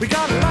We got a lot